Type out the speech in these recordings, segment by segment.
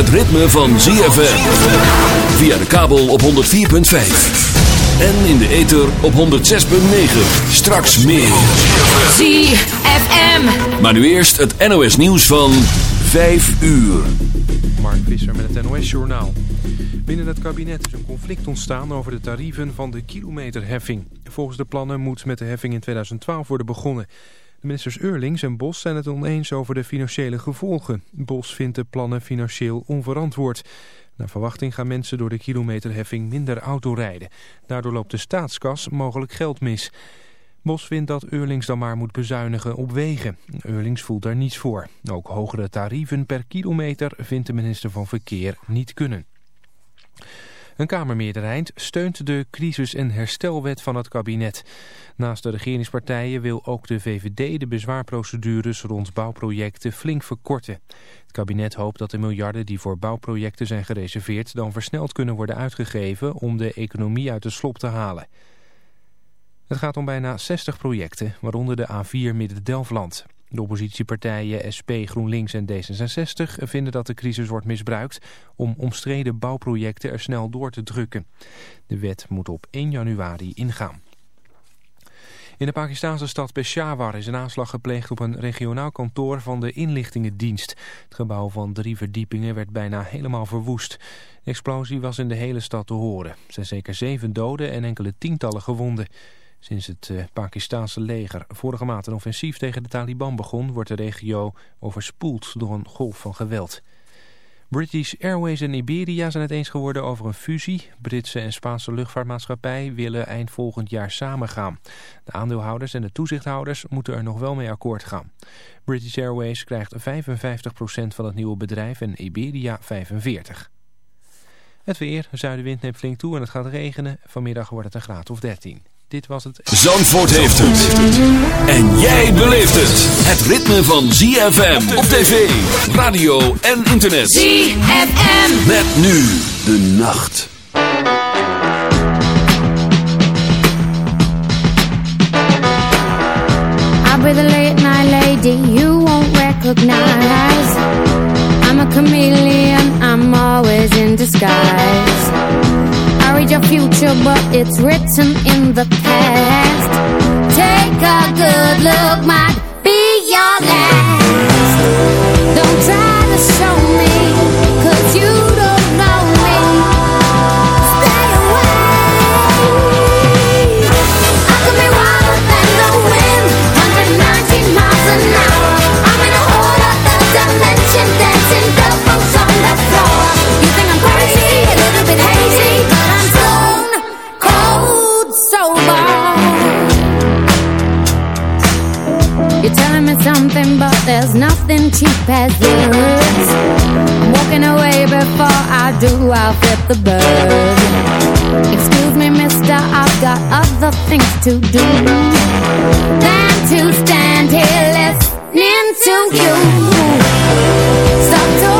Het ritme van ZFM. Via de kabel op 104.5. En in de ether op 106.9. Straks meer. ZFM. Maar nu eerst het NOS nieuws van 5 uur. Mark Visser met het NOS-journaal. Binnen het kabinet is een conflict ontstaan over de tarieven van de kilometerheffing. Volgens de plannen moet met de heffing in 2012 worden begonnen. De ministers Eurlings en Bos zijn het oneens over de financiële gevolgen. Bos vindt de plannen financieel onverantwoord. Naar verwachting gaan mensen door de kilometerheffing minder auto rijden. Daardoor loopt de staatskas mogelijk geld mis. Bos vindt dat Eurlings dan maar moet bezuinigen op wegen. Eurlings voelt daar niets voor. Ook hogere tarieven per kilometer vindt de minister van Verkeer niet kunnen. Een Kamermeerderheid steunt de crisis- en herstelwet van het kabinet. Naast de regeringspartijen wil ook de VVD de bezwaarprocedures rond bouwprojecten flink verkorten. Het kabinet hoopt dat de miljarden die voor bouwprojecten zijn gereserveerd... dan versneld kunnen worden uitgegeven om de economie uit de slop te halen. Het gaat om bijna 60 projecten, waaronder de A4 Midden-Delfland. De oppositiepartijen SP, GroenLinks en D66 vinden dat de crisis wordt misbruikt om omstreden bouwprojecten er snel door te drukken. De wet moet op 1 januari ingaan. In de Pakistanse stad Peshawar is een aanslag gepleegd op een regionaal kantoor van de inlichtingendienst. Het gebouw van drie verdiepingen werd bijna helemaal verwoest. De explosie was in de hele stad te horen. Er zijn zeker zeven doden en enkele tientallen gewonden. Sinds het uh, Pakistanse leger vorige maand een offensief tegen de Taliban begon... wordt de regio overspoeld door een golf van geweld. British Airways en Iberia zijn het eens geworden over een fusie. Britse en Spaanse luchtvaartmaatschappij willen eind volgend jaar samengaan. De aandeelhouders en de toezichthouders moeten er nog wel mee akkoord gaan. British Airways krijgt 55% van het nieuwe bedrijf en Iberia 45%. Het weer, de zuidenwind neemt flink toe en het gaat regenen. Vanmiddag wordt het een graad of 13. Dit was het... Zandvoort heeft het. En jij beleeft het. Het ritme van ZFM op tv, radio en internet. ZFM. Met nu de nacht. I'll be the late night lady you won't recognize. I'm a chameleon, I'm always in disguise. I your future, but it's written in the past. Take a good look, might be your last. Cheap as. I'm walking away before I do, I'll flip the bird. Excuse me, mister, I've got other things to do than to stand here listening to you. Stop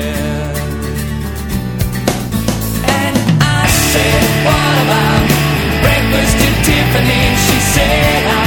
About breakfast at Tiffany? She said,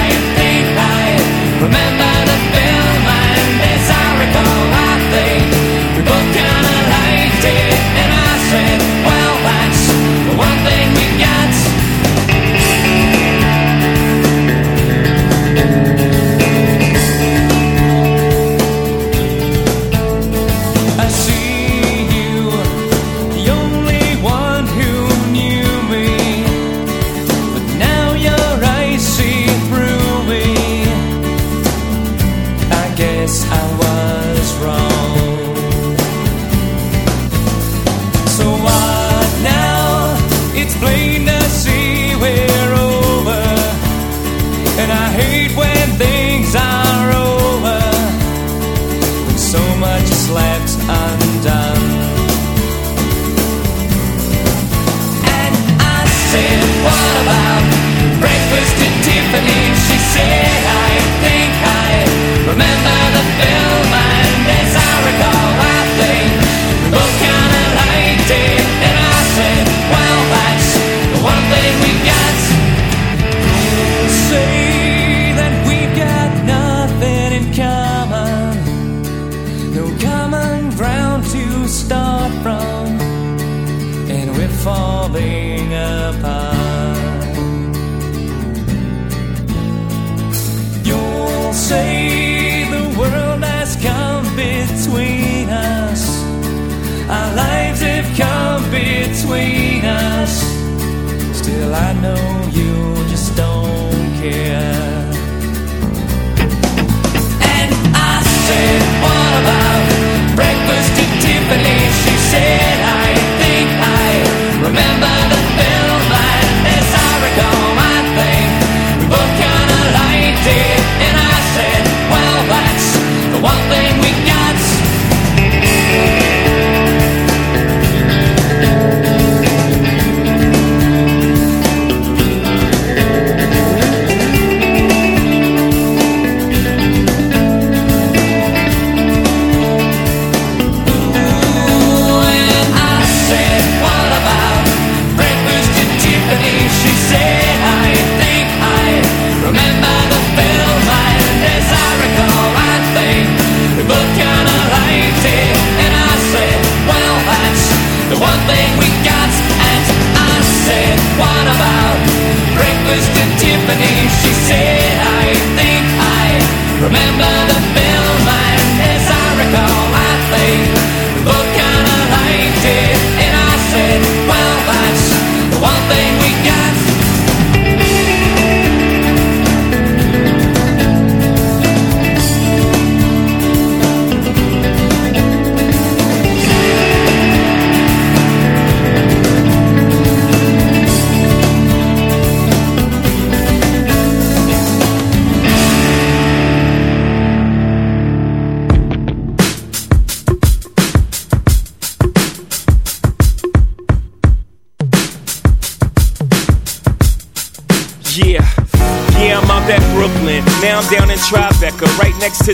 next to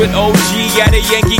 with OG at a Yankee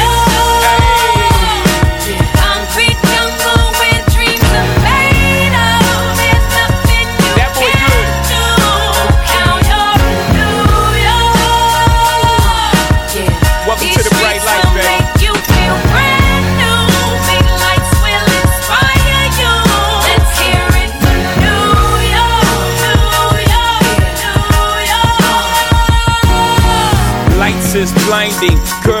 is blinding.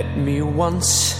Let me once